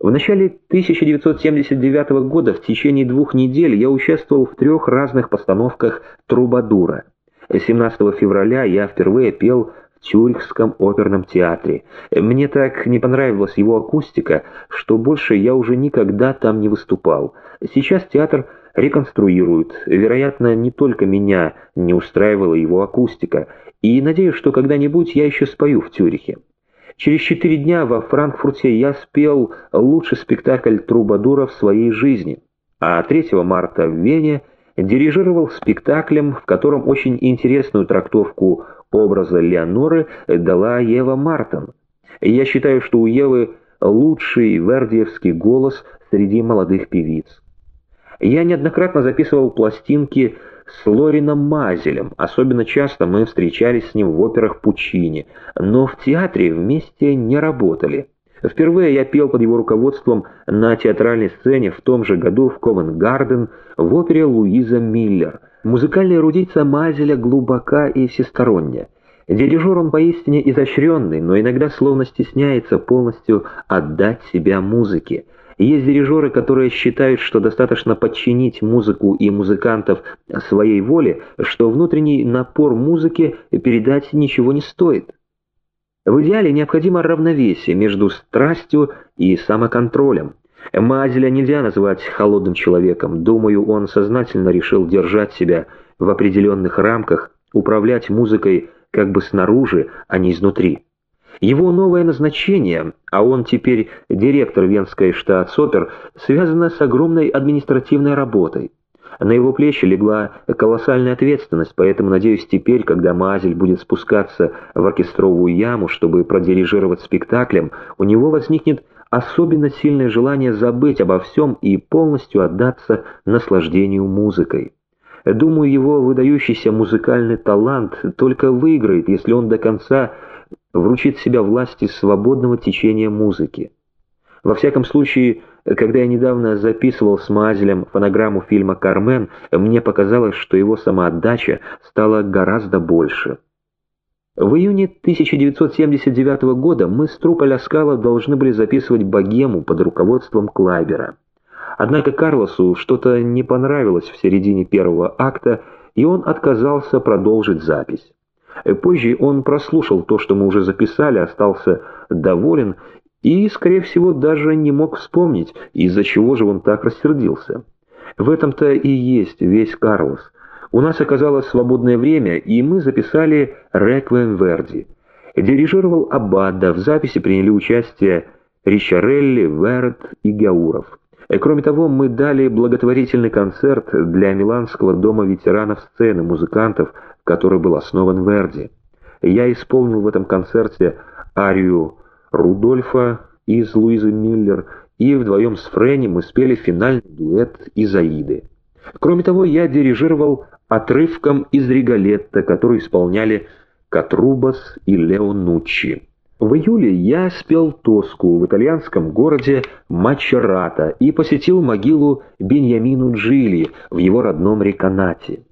В начале 1979 года в течение двух недель я участвовал в трех разных постановках «Трубадура». 17 февраля я впервые пел в Тюрихском оперном театре. Мне так не понравилась его акустика, что больше я уже никогда там не выступал. Сейчас театр реконструируют. Вероятно, не только меня не устраивала его акустика, и надеюсь, что когда-нибудь я еще спою в Тюрихе. Через четыре дня во Франкфурте я спел лучший спектакль Трубадура в своей жизни, а 3 марта в Вене дирижировал спектаклем, в котором очень интересную трактовку образа Леоноры дала Ева Мартин. Я считаю, что у Евы лучший вердиевский голос среди молодых певиц. Я неоднократно записывал пластинки с Лорином Мазелем, особенно часто мы встречались с ним в операх Пучини, но в театре вместе не работали. Впервые я пел под его руководством на театральной сцене в том же году в Ковенгарден в опере Луиза Миллер. Музыкальная эрудиция Мазеля глубока и всесторонняя. Дирижер он поистине изощренный, но иногда словно стесняется полностью отдать себя музыке. Есть дирижеры, которые считают, что достаточно подчинить музыку и музыкантов своей воле, что внутренний напор музыки передать ничего не стоит. В идеале необходимо равновесие между страстью и самоконтролем. Мазеля нельзя назвать холодным человеком. Думаю, он сознательно решил держать себя в определенных рамках, управлять музыкой как бы снаружи, а не изнутри. Его новое назначение, а он теперь директор Венской штатс-опер, связано с огромной административной работой. На его плечи легла колоссальная ответственность, поэтому, надеюсь, теперь, когда Мазель будет спускаться в оркестровую яму, чтобы продирижировать спектаклем, у него возникнет особенно сильное желание забыть обо всем и полностью отдаться наслаждению музыкой. Думаю, его выдающийся музыкальный талант только выиграет, если он до конца вручит себя власти свободного течения музыки. Во всяком случае, когда я недавно записывал с Мазелем фонограмму фильма «Кармен», мне показалось, что его самоотдача стала гораздо больше. В июне 1979 года мы с труппой Ляскала должны были записывать «Богему» под руководством Клайбера. Однако Карлосу что-то не понравилось в середине первого акта, и он отказался продолжить запись. Позже он прослушал то, что мы уже записали, остался доволен и, скорее всего, даже не мог вспомнить, из-за чего же он так рассердился. В этом-то и есть весь Карлос. У нас оказалось свободное время, и мы записали «Реквием Верди». Дирижировал Аббада, в записи приняли участие Ричарелли, Верт и Гауров. Э, кроме того, мы дали благотворительный концерт для Миланского дома ветеранов сцены, музыкантов, который был основан Верди. Я исполнил в этом концерте арию Рудольфа из Луизы Миллер, и вдвоем с Фрэнни мы спели финальный дуэт из Аиды. Кроме того, я дирижировал отрывком из Риголетта, который исполняли Катрубас и Лео Нуччи. В июле я спел Тоску в итальянском городе Мачерата и посетил могилу Беньямину Джили в его родном Реконате.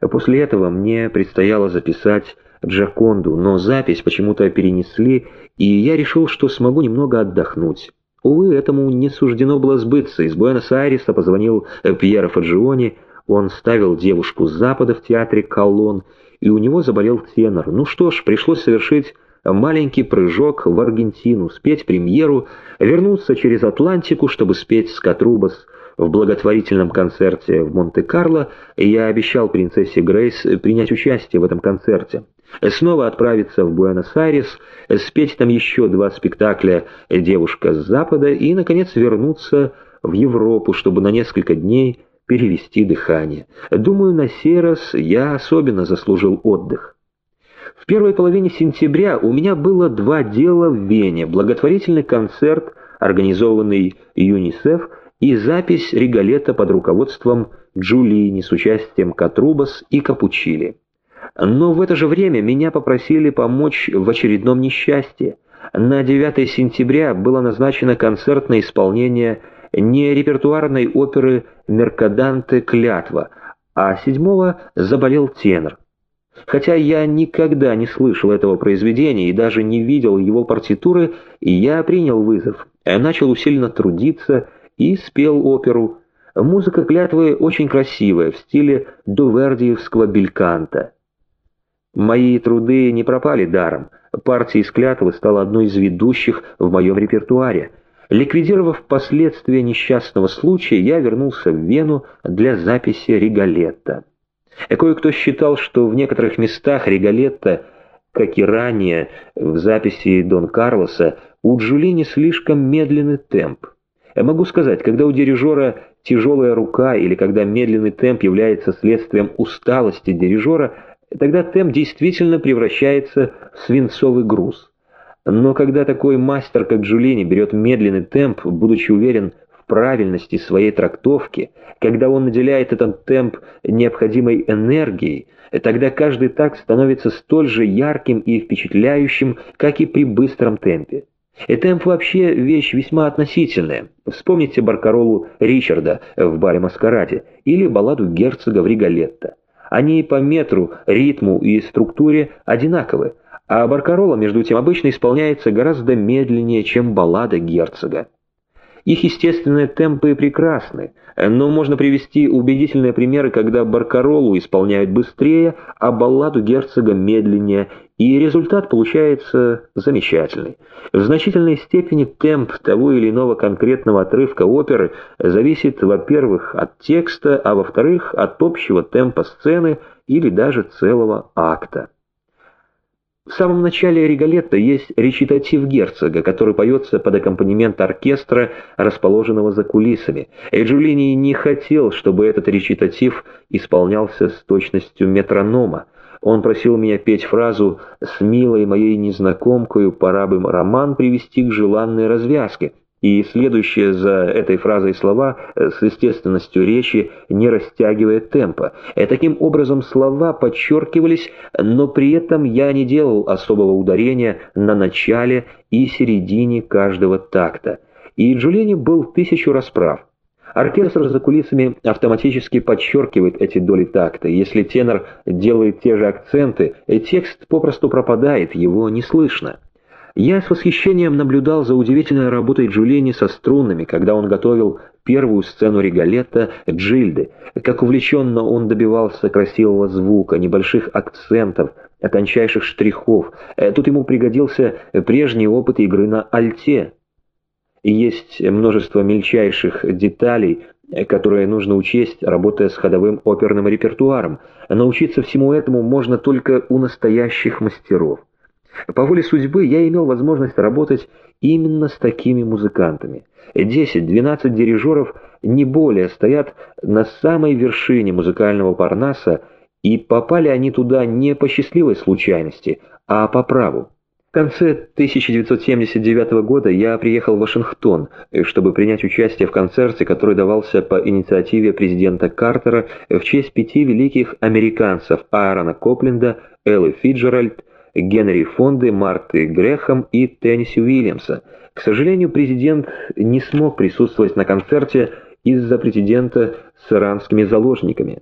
После этого мне предстояло записать Джаконду, но запись почему-то перенесли, и я решил, что смогу немного отдохнуть. Увы, этому не суждено было сбыться. Из Буэнос-Айреса позвонил Пьеро Фаджиони, он ставил девушку с запада в театре «Колон», и у него заболел тенор. Ну что ж, пришлось совершить маленький прыжок в Аргентину, спеть премьеру, вернуться через Атлантику, чтобы спеть «Скотрубас» в благотворительном концерте в Монте-Карло, я обещал принцессе Грейс принять участие в этом концерте. Снова отправиться в Буэнос-Айрес, спеть там еще два спектакля «Девушка с Запада» и, наконец, вернуться в Европу, чтобы на несколько дней перевести дыхание. Думаю, на сей раз я особенно заслужил отдых. В первой половине сентября у меня было два дела в Вене, благотворительный концерт, организованный ЮНИСЕФ, и запись Риголета под руководством Джулини с участием Катрубас и Капучили. Но в это же время меня попросили помочь в очередном несчастье. На 9 сентября было назначено концертное исполнение не репертуарной оперы «Меркаданте Клятва», а 7 заболел тенор. Хотя я никогда не слышал этого произведения и даже не видел его партитуры, я принял вызов. начал усиленно трудиться и спел оперу. Музыка клятвы очень красивая, в стиле дувердиевского бельканта. Мои труды не пропали даром. Партия из клятвы стала одной из ведущих в моем репертуаре. Ликвидировав последствия несчастного случая, я вернулся в Вену для записи «Риголетто». Кое-кто считал, что в некоторых местах «Риголетто», как и ранее в записи Дон Карлоса, у Джулини слишком медленный темп. Я могу сказать, когда у дирижера тяжелая рука или когда медленный темп является следствием усталости дирижера, тогда темп действительно превращается в свинцовый груз. Но когда такой мастер, как Джулини, берет медленный темп, будучи уверен правильности своей трактовки, когда он наделяет этот темп необходимой энергией, тогда каждый такт становится столь же ярким и впечатляющим, как и при быстром темпе. И темп вообще вещь весьма относительная. Вспомните баркаролу Ричарда в баре Маскараде или балладу герцога в Риголетто. Они по метру, ритму и структуре одинаковы, а баркарола, между тем, обычно исполняется гораздо медленнее, чем баллада герцога. Их естественные темпы прекрасны, но можно привести убедительные примеры, когда баркаролу исполняют быстрее, а балладу герцога медленнее, и результат получается замечательный. В значительной степени темп того или иного конкретного отрывка оперы зависит, во-первых, от текста, а во-вторых, от общего темпа сцены или даже целого акта. В самом начале Риголетто есть речитатив герцога, который поется под аккомпанемент оркестра, расположенного за кулисами. Эджулини не хотел, чтобы этот речитатив исполнялся с точностью метронома. Он просил меня петь фразу «С милой моей незнакомкою пора бы роман привести к желанной развязке», и следующие за этой фразой слова э, с естественностью речи не растягивая темпа. И таким образом слова подчеркивались, но при этом я не делал особого ударения на начале и середине каждого такта. И Джулини был тысячу расправ. Оркестр за кулисами автоматически подчеркивает эти доли такта. Если тенор делает те же акценты, э, текст попросту пропадает, его не слышно. Я с восхищением наблюдал за удивительной работой Джулини со струнами, когда он готовил первую сцену Риголетта Джильды. Как увлеченно он добивался красивого звука, небольших акцентов, тончайших штрихов. Э, тут ему пригодился прежний опыт игры на альте. Есть множество мельчайших деталей, которые нужно учесть, работая с ходовым оперным репертуаром. Научиться всему этому можно только у настоящих мастеров. По воле судьбы я имел возможность работать именно с такими музыкантами. 10-12 дирижеров не более стоят на самой вершине музыкального парнаса, и попали они туда не по счастливой случайности, а по праву. В конце 1979 года я приехал в Вашингтон, чтобы принять участие в концерте, который давался по инициативе президента Картера в честь пяти великих американцев Аарона Копленда, Эллы Фиджеральд, Генри Фонды, Марты Грехом и Тенниси Уильямса. К сожалению, президент не смог присутствовать на концерте из-за президента с иранскими заложниками.